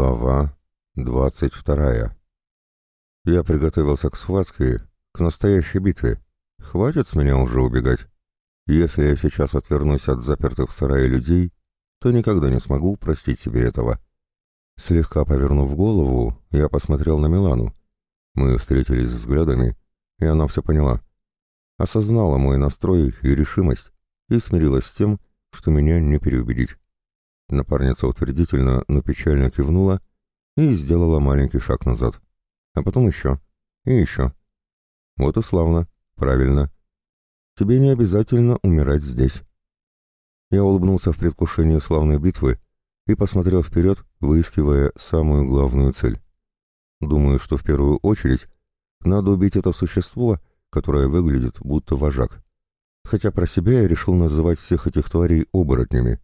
Глава 22. Я приготовился к схватке, к настоящей битве. Хватит с меня уже убегать. Если я сейчас отвернусь от запертых в сарае людей, то никогда не смогу простить себе этого. Слегка повернув голову, я посмотрел на Милану. Мы встретились взглядами, и она все поняла. Осознала мой настрой и решимость, и смирилась с тем, что меня не переубедить. Напарница утвердительно, но печально кивнула и сделала маленький шаг назад. А потом еще. И еще. Вот и славно. Правильно. Тебе не обязательно умирать здесь. Я улыбнулся в предвкушении славной битвы и посмотрел вперед, выискивая самую главную цель. Думаю, что в первую очередь надо убить это существо, которое выглядит будто вожак. Хотя про себя я решил называть всех этих тварей оборотнями.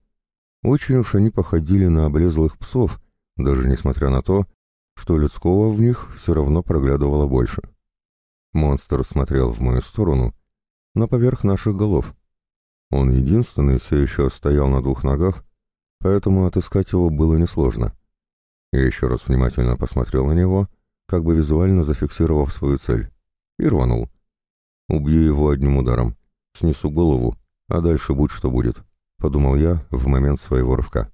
Очень уж они походили на облезлых псов, даже несмотря на то, что людского в них все равно проглядывало больше. Монстр смотрел в мою сторону, но поверх наших голов. Он единственный все еще стоял на двух ногах, поэтому отыскать его было несложно. Я еще раз внимательно посмотрел на него, как бы визуально зафиксировав свою цель, и рванул. Убью его одним ударом, снесу голову, а дальше будь что будет. — подумал я в момент своего рывка.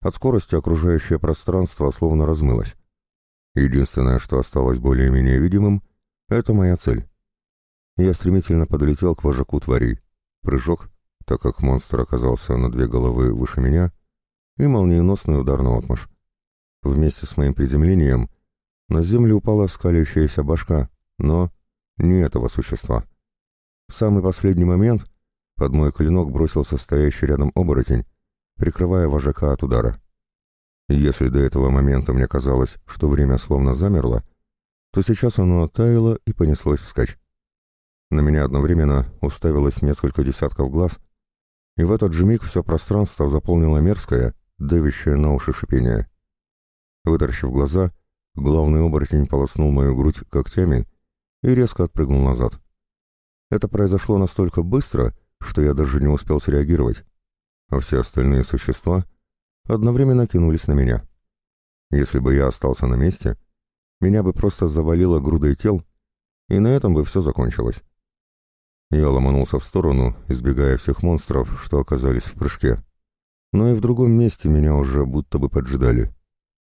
От скорости окружающее пространство словно размылось. Единственное, что осталось более-менее видимым, — это моя цель. Я стремительно подлетел к вожаку тварей. Прыжок, так как монстр оказался на две головы выше меня, и молниеносный удар на отмашь. Вместе с моим приземлением на землю упала скалящаяся башка, но не этого существа. В самый последний момент — под мой клинок бросился стоящий рядом оборотень, прикрывая вожака от удара. Если до этого момента мне казалось, что время словно замерло, то сейчас оно оттаяло и понеслось вскачь. На меня одновременно уставилось несколько десятков глаз, и в этот же миг все пространство заполнило мерзкое, давящее на уши шипение. Вытаращив глаза, главный оборотень полоснул мою грудь когтями и резко отпрыгнул назад. Это произошло настолько быстро, что я даже не успел среагировать, а все остальные существа одновременно кинулись на меня. Если бы я остался на месте, меня бы просто завалило грудой тел, и на этом бы все закончилось. Я ломанулся в сторону, избегая всех монстров, что оказались в прыжке. Но и в другом месте меня уже будто бы поджидали.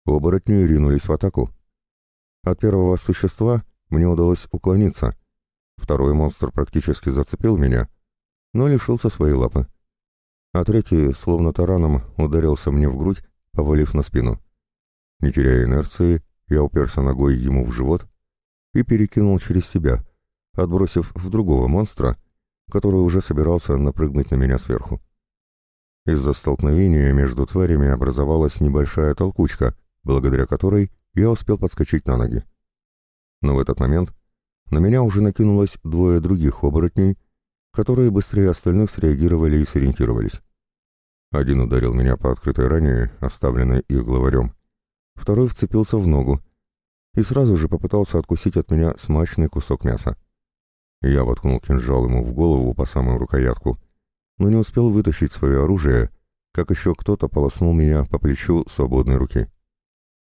Оборотню ринулись в атаку. От первого существа мне удалось уклониться. Второй монстр практически зацепил меня — но лишился своей лапы. А третий, словно тараном, ударился мне в грудь, повалив на спину. Не теряя инерции, я уперся ногой ему в живот и перекинул через себя, отбросив в другого монстра, который уже собирался напрыгнуть на меня сверху. Из-за столкновения между тварями образовалась небольшая толкучка, благодаря которой я успел подскочить на ноги. Но в этот момент на меня уже накинулось двое других оборотней, которые быстрее остальных среагировали и сориентировались. Один ударил меня по открытой ране, оставленной их главарем. Второй вцепился в ногу и сразу же попытался откусить от меня смачный кусок мяса. Я воткнул кинжал ему в голову по самую рукоятку, но не успел вытащить свое оружие, как еще кто-то полоснул меня по плечу свободной руки.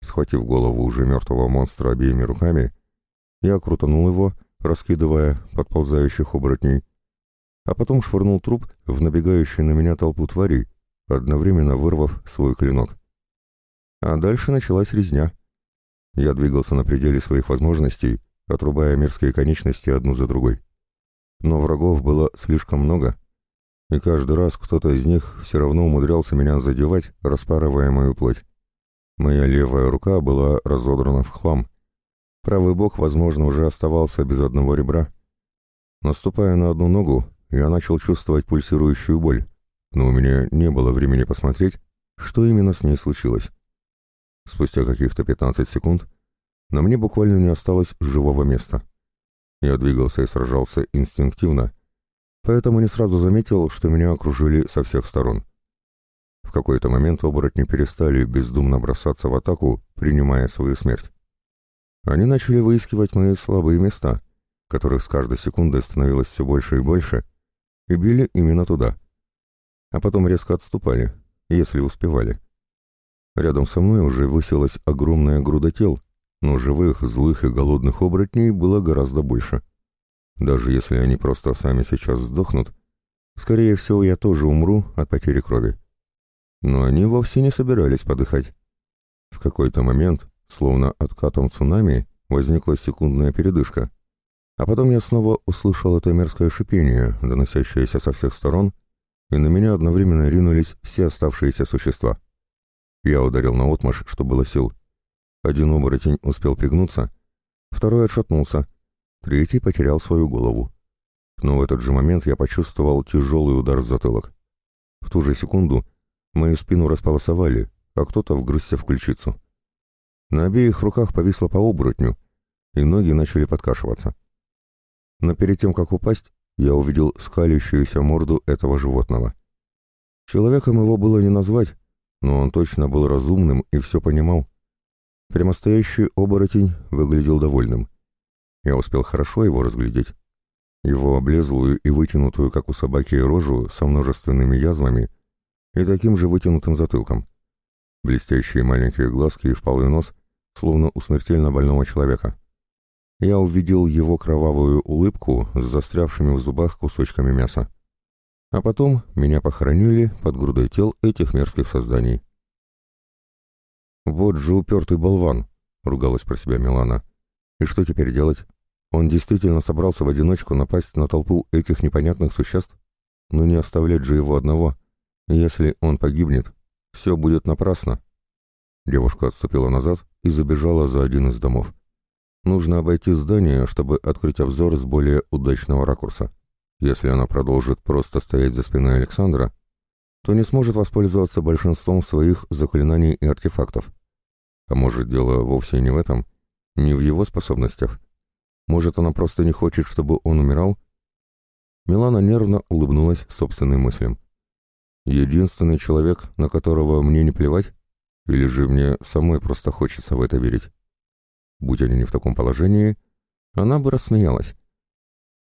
Схватив голову уже мертвого монстра обеими руками, я крутанул его, раскидывая подползающих оборотней, а потом швырнул труп в набегающую на меня толпу тварей, одновременно вырвав свой клинок. А дальше началась резня. Я двигался на пределе своих возможностей, отрубая мерзкие конечности одну за другой. Но врагов было слишком много, и каждый раз кто-то из них все равно умудрялся меня задевать, распарывая мою плоть. Моя левая рука была разодрана в хлам. Правый бок, возможно, уже оставался без одного ребра. Наступая на одну ногу, я начал чувствовать пульсирующую боль, но у меня не было времени посмотреть, что именно с ней случилось. Спустя каких-то 15 секунд на мне буквально не осталось живого места. Я двигался и сражался инстинктивно, поэтому не сразу заметил, что меня окружили со всех сторон. В какой-то момент оборотни перестали бездумно бросаться в атаку, принимая свою смерть. Они начали выискивать мои слабые места, которых с каждой секундой становилось все больше и больше — и били именно туда. А потом резко отступали, если успевали. Рядом со мной уже высилась огромная груда тел, но живых, злых и голодных оборотней было гораздо больше. Даже если они просто сами сейчас сдохнут, скорее всего, я тоже умру от потери крови. Но они вовсе не собирались подыхать. В какой-то момент, словно откатом цунами, возникла секундная передышка — а потом я снова услышал это мерзкое шипение, доносящееся со всех сторон, и на меня одновременно ринулись все оставшиеся существа. Я ударил на отмаш, что было сил. Один оборотень успел пригнуться, второй отшатнулся, третий потерял свою голову. Но в этот же момент я почувствовал тяжелый удар в затылок. В ту же секунду мою спину располосовали, а кто-то вгрызся в ключицу. На обеих руках повисло по оборотню, и ноги начали подкашиваться но перед тем, как упасть, я увидел скалящуюся морду этого животного. Человеком его было не назвать, но он точно был разумным и все понимал. Прямостоящий оборотень выглядел довольным. Я успел хорошо его разглядеть. Его облезлую и вытянутую, как у собаки, рожу со множественными язвами и таким же вытянутым затылком. Блестящие маленькие глазки и впалый нос, словно у смертельно больного человека я увидел его кровавую улыбку с застрявшими в зубах кусочками мяса. А потом меня похоронили под грудой тел этих мерзких созданий. «Вот же упертый болван!» — ругалась про себя Милана. «И что теперь делать? Он действительно собрался в одиночку напасть на толпу этих непонятных существ? Но не оставлять же его одного. Если он погибнет, все будет напрасно». Девушка отступила назад и забежала за один из домов. Нужно обойти здание, чтобы открыть обзор с более удачного ракурса. Если она продолжит просто стоять за спиной Александра, то не сможет воспользоваться большинством своих заклинаний и артефактов. А может, дело вовсе не в этом, не в его способностях. Может, она просто не хочет, чтобы он умирал? Милана нервно улыбнулась собственным мыслям. «Единственный человек, на которого мне не плевать? Или же мне самой просто хочется в это верить?» Будь они не в таком положении, она бы рассмеялась.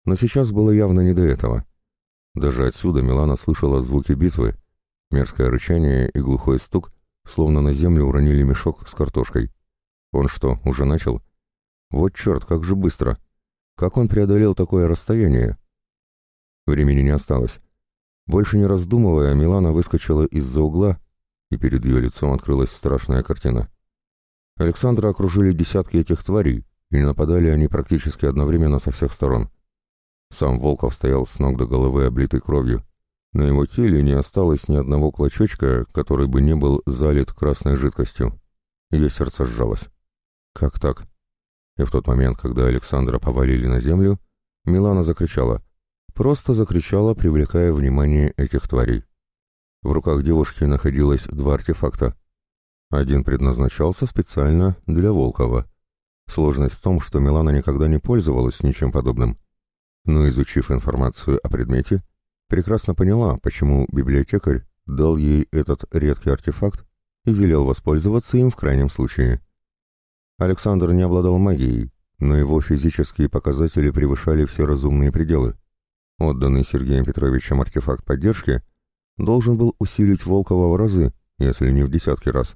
Но сейчас было явно не до этого. Даже отсюда Милана слышала звуки битвы, мерзкое рычание и глухой стук, словно на землю уронили мешок с картошкой. Он что, уже начал? Вот черт, как же быстро! Как он преодолел такое расстояние? Времени не осталось. Больше не раздумывая, Милана выскочила из-за угла, и перед ее лицом открылась страшная картина. Александра окружили десятки этих тварей, и нападали они практически одновременно со всех сторон. Сам Волков стоял с ног до головы, облитый кровью. На его теле не осталось ни одного клочочка, который бы не был залит красной жидкостью. Ее сердце сжалось. «Как так?» И в тот момент, когда Александра повалили на землю, Милана закричала. Просто закричала, привлекая внимание этих тварей. В руках девушки находилось два артефакта. Один предназначался специально для Волкова. Сложность в том, что Милана никогда не пользовалась ничем подобным. Но изучив информацию о предмете, прекрасно поняла, почему библиотекарь дал ей этот редкий артефакт и велел воспользоваться им в крайнем случае. Александр не обладал магией, но его физические показатели превышали все разумные пределы. Отданный Сергеем Петровичем артефакт поддержки должен был усилить Волкова в разы, если не в десятки раз.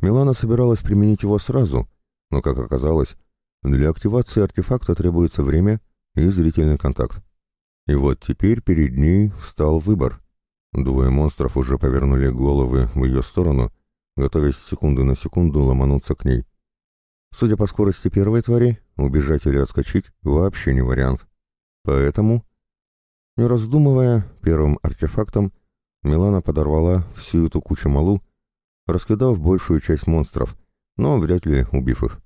Милана собиралась применить его сразу, но, как оказалось, для активации артефакта требуется время и зрительный контакт. И вот теперь перед ней встал выбор. Двое монстров уже повернули головы в ее сторону, готовясь секунду на секунду ломануться к ней. Судя по скорости первой твари, убежать или отскочить вообще не вариант. Поэтому, не раздумывая, первым артефактом Милана подорвала всю эту кучу малу раскидав большую часть монстров, но вряд ли убив их.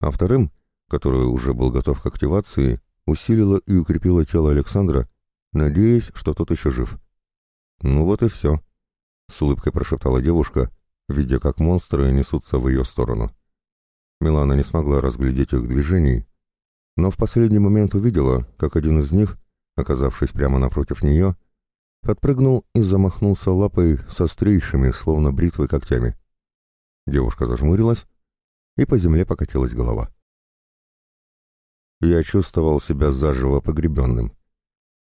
А вторым, который уже был готов к активации, усилила и укрепила тело Александра, надеясь, что тот еще жив. «Ну вот и все», — с улыбкой прошептала девушка, видя, как монстры несутся в ее сторону. Милана не смогла разглядеть их движений, но в последний момент увидела, как один из них, оказавшись прямо напротив нее, подпрыгнул и замахнулся лапой со стрейшими, словно бритвы, когтями. Девушка зажмурилась, и по земле покатилась голова. Я чувствовал себя заживо погребенным.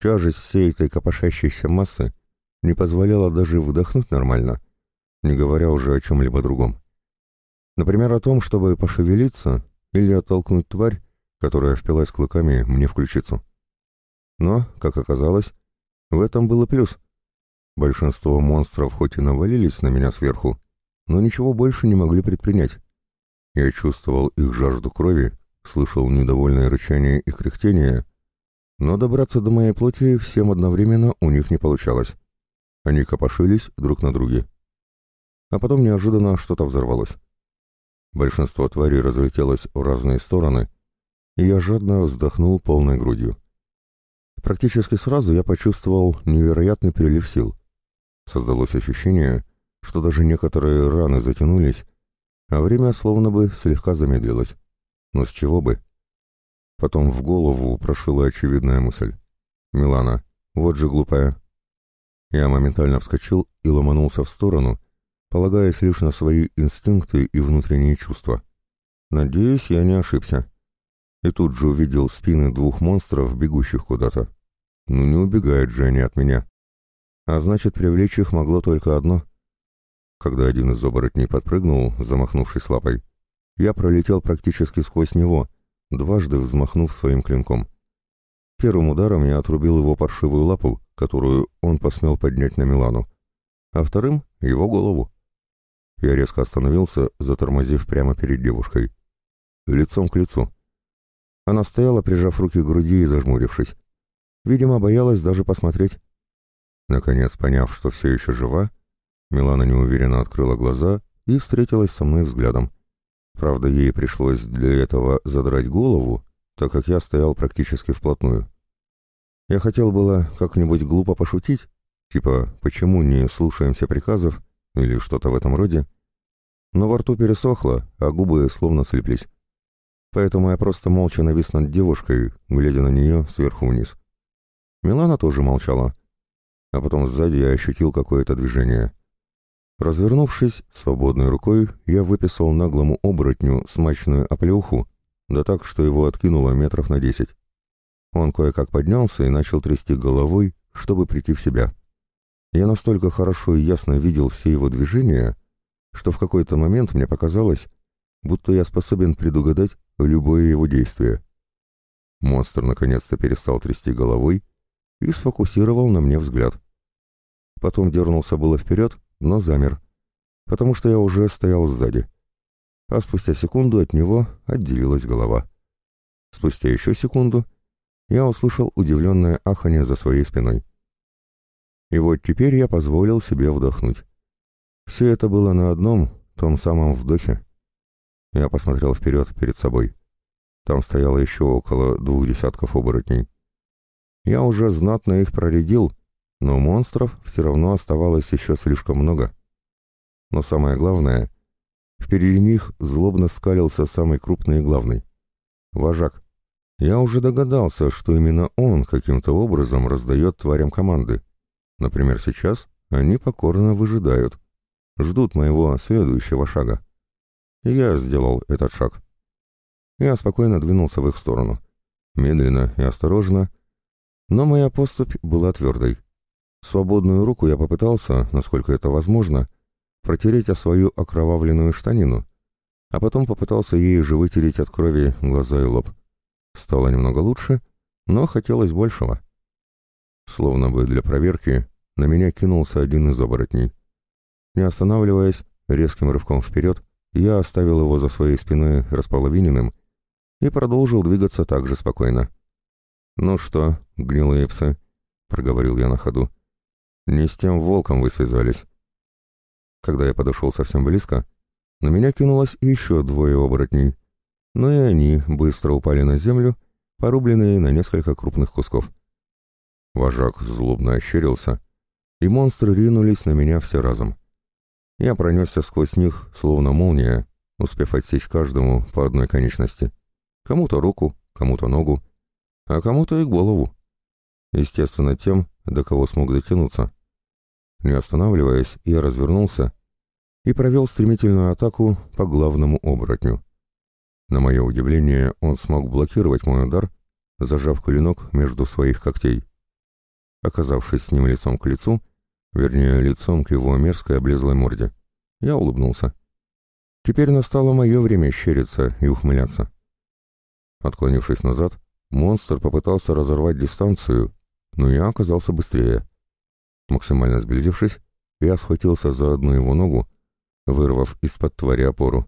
Тяжесть всей этой копошащейся массы не позволяла даже вдохнуть нормально, не говоря уже о чем-либо другом. Например, о том, чтобы пошевелиться или оттолкнуть тварь, которая впилась клыками мне в ключицу. Но, как оказалось, в этом был и плюс. Большинство монстров хоть и навалились на меня сверху, но ничего больше не могли предпринять. Я чувствовал их жажду крови, слышал недовольное рычание и кряхтение, но добраться до моей плоти всем одновременно у них не получалось. Они копошились друг на друге. А потом неожиданно что-то взорвалось. Большинство тварей разлетелось в разные стороны, и я жадно вздохнул полной грудью. Практически сразу я почувствовал невероятный прилив сил. Создалось ощущение, что даже некоторые раны затянулись, а время словно бы слегка замедлилось. Но с чего бы? Потом в голову прошила очевидная мысль. «Милана, вот же глупая!» Я моментально вскочил и ломанулся в сторону, полагаясь лишь на свои инстинкты и внутренние чувства. Надеюсь, я не ошибся и тут же увидел спины двух монстров, бегущих куда-то. Ну не убегает же они от меня. А значит, привлечь их могло только одно. Когда один из оборотней подпрыгнул, замахнувшись лапой, я пролетел практически сквозь него, дважды взмахнув своим клинком. Первым ударом я отрубил его паршивую лапу, которую он посмел поднять на Милану, а вторым — его голову. Я резко остановился, затормозив прямо перед девушкой. Лицом к лицу — она стояла, прижав руки к груди и зажмурившись. Видимо, боялась даже посмотреть. Наконец, поняв, что все еще жива, Милана неуверенно открыла глаза и встретилась со мной взглядом. Правда, ей пришлось для этого задрать голову, так как я стоял практически вплотную. Я хотел было как-нибудь глупо пошутить, типа «почему не слушаемся приказов» или что-то в этом роде, но во рту пересохло, а губы словно слеплись поэтому я просто молча навис над девушкой, глядя на нее сверху вниз. Милана тоже молчала, а потом сзади я ощутил какое-то движение. Развернувшись, свободной рукой я выписал наглому оборотню смачную оплеуху, да так, что его откинуло метров на десять. Он кое-как поднялся и начал трясти головой, чтобы прийти в себя. Я настолько хорошо и ясно видел все его движения, что в какой-то момент мне показалось, будто я способен предугадать, любые его действия. Монстр наконец-то перестал трясти головой и сфокусировал на мне взгляд. Потом дернулся было вперед, но замер, потому что я уже стоял сзади. А спустя секунду от него отделилась голова. Спустя еще секунду я услышал удивленное ахание за своей спиной. И вот теперь я позволил себе вдохнуть. Все это было на одном, том самом вдохе. Я посмотрел вперед, перед собой. Там стояло еще около двух десятков оборотней. Я уже знатно их проредил, но монстров все равно оставалось еще слишком много. Но самое главное, впереди них злобно скалился самый крупный и главный — вожак. Я уже догадался, что именно он каким-то образом раздает тварям команды. Например, сейчас они покорно выжидают, ждут моего следующего шага я сделал этот шаг. Я спокойно двинулся в их сторону. Медленно и осторожно, но моя поступь была твердой. Свободную руку я попытался, насколько это возможно, протереть о свою окровавленную штанину, а потом попытался ей же вытереть от крови глаза и лоб. Стало немного лучше, но хотелось большего. Словно бы для проверки на меня кинулся один из оборотней. Не останавливаясь, резким рывком вперед, я оставил его за своей спиной располовиненным и продолжил двигаться так же спокойно. «Ну что, гнилые псы», — проговорил я на ходу, — «не с тем волком вы связались». Когда я подошел совсем близко, на меня кинулось еще двое оборотней, но и они быстро упали на землю, порубленные на несколько крупных кусков. Вожак злобно ощерился, и монстры ринулись на меня все разом. Я пронесся сквозь них, словно молния, успев отсечь каждому по одной конечности. Кому-то руку, кому-то ногу, а кому-то и голову. Естественно, тем, до кого смог дотянуться. Не останавливаясь, я развернулся и провел стремительную атаку по главному оборотню. На мое удивление, он смог блокировать мой удар, зажав клинок между своих когтей. Оказавшись с ним лицом к лицу, вернее, лицом к его мерзкой облезлой морде. Я улыбнулся. Теперь настало мое время щериться и ухмыляться. Отклонившись назад, монстр попытался разорвать дистанцию, но я оказался быстрее. Максимально сблизившись, я схватился за одну его ногу, вырвав из-под твари опору,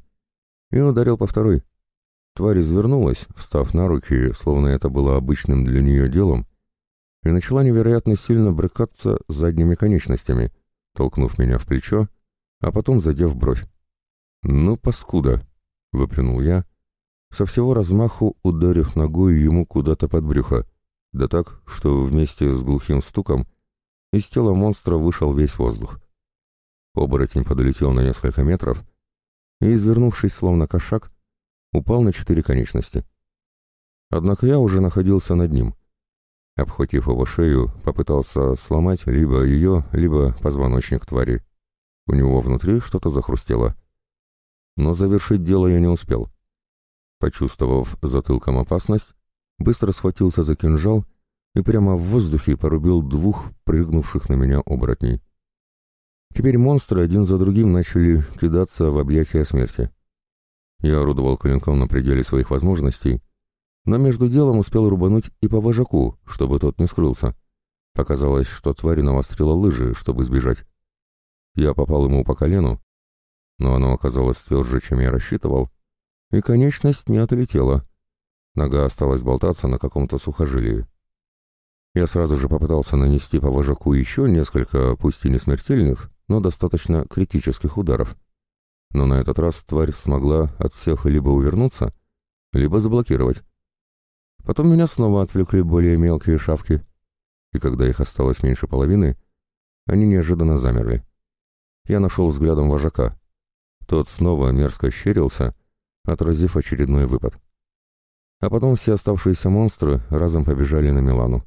и ударил по второй. Тварь извернулась, встав на руки, словно это было обычным для нее делом, и начала невероятно сильно брыкаться задними конечностями, толкнув меня в плечо, а потом задев бровь. «Ну, паскуда!» — выплюнул я, со всего размаху ударив ногой ему куда-то под брюхо, да так, что вместе с глухим стуком из тела монстра вышел весь воздух. Оборотень подлетел на несколько метров и, извернувшись словно кошак, упал на четыре конечности. Однако я уже находился над ним — Обхватив его шею, попытался сломать либо ее, либо позвоночник твари. У него внутри что-то захрустело. Но завершить дело я не успел. Почувствовав затылком опасность, быстро схватился за кинжал и прямо в воздухе порубил двух прыгнувших на меня оборотней. Теперь монстры один за другим начали кидаться в объятия смерти. Я орудовал клинком на пределе своих возможностей, но между делом успел рубануть и по вожаку, чтобы тот не скрылся. Показалось, что тварь навострила лыжи, чтобы сбежать. Я попал ему по колену, но оно оказалось тверже, чем я рассчитывал, и конечность не отлетела. Нога осталась болтаться на каком-то сухожилии. Я сразу же попытался нанести по вожаку еще несколько, пусть и не смертельных, но достаточно критических ударов. Но на этот раз тварь смогла от всех либо увернуться, либо заблокировать. Потом меня снова отвлекли более мелкие шавки, и когда их осталось меньше половины, они неожиданно замерли. Я нашел взглядом вожака. Тот снова мерзко щерился, отразив очередной выпад. А потом все оставшиеся монстры разом побежали на Милану.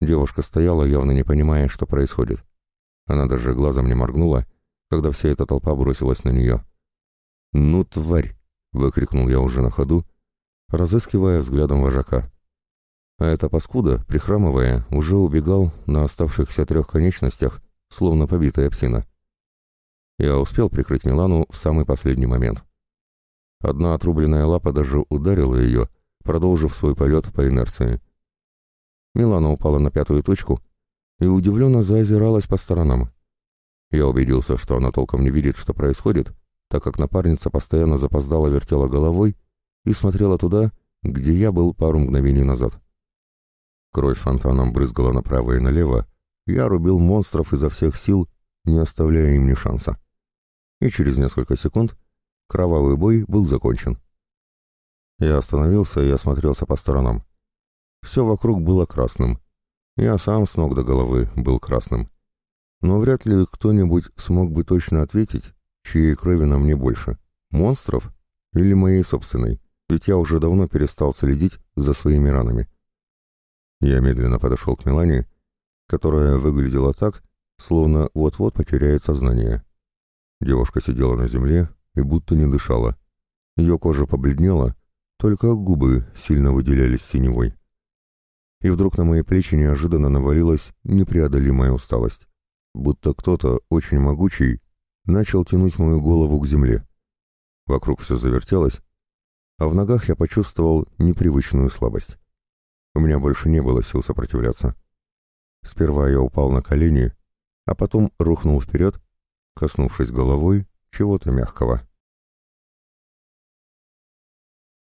Девушка стояла, явно не понимая, что происходит. Она даже глазом не моргнула, когда вся эта толпа бросилась на нее. «Ну, тварь!» — выкрикнул я уже на ходу, разыскивая взглядом вожака. А эта паскуда, прихрамывая, уже убегал на оставшихся трех конечностях, словно побитая псина. Я успел прикрыть Милану в самый последний момент. Одна отрубленная лапа даже ударила ее, продолжив свой полет по инерции. Милана упала на пятую точку и удивленно заозиралась по сторонам. Я убедился, что она толком не видит, что происходит, так как напарница постоянно запоздала вертела головой и смотрела туда, где я был пару мгновений назад. Кровь фонтаном брызгала направо и налево, я рубил монстров изо всех сил, не оставляя им ни шанса. И через несколько секунд кровавый бой был закончен. Я остановился и осмотрелся по сторонам. Все вокруг было красным. Я сам с ног до головы был красным. Но вряд ли кто-нибудь смог бы точно ответить, чьей крови на мне больше — монстров или моей собственной ведь я уже давно перестал следить за своими ранами. Я медленно подошел к Милане, которая выглядела так, словно вот-вот потеряет сознание. Девушка сидела на земле и будто не дышала. Ее кожа побледнела, только губы сильно выделялись синевой. И вдруг на мои плечи неожиданно навалилась непреодолимая усталость. Будто кто-то, очень могучий, начал тянуть мою голову к земле. Вокруг все завертелось, а в ногах я почувствовал непривычную слабость. У меня больше не было сил сопротивляться. Сперва я упал на колени, а потом рухнул вперед, коснувшись головой чего-то мягкого.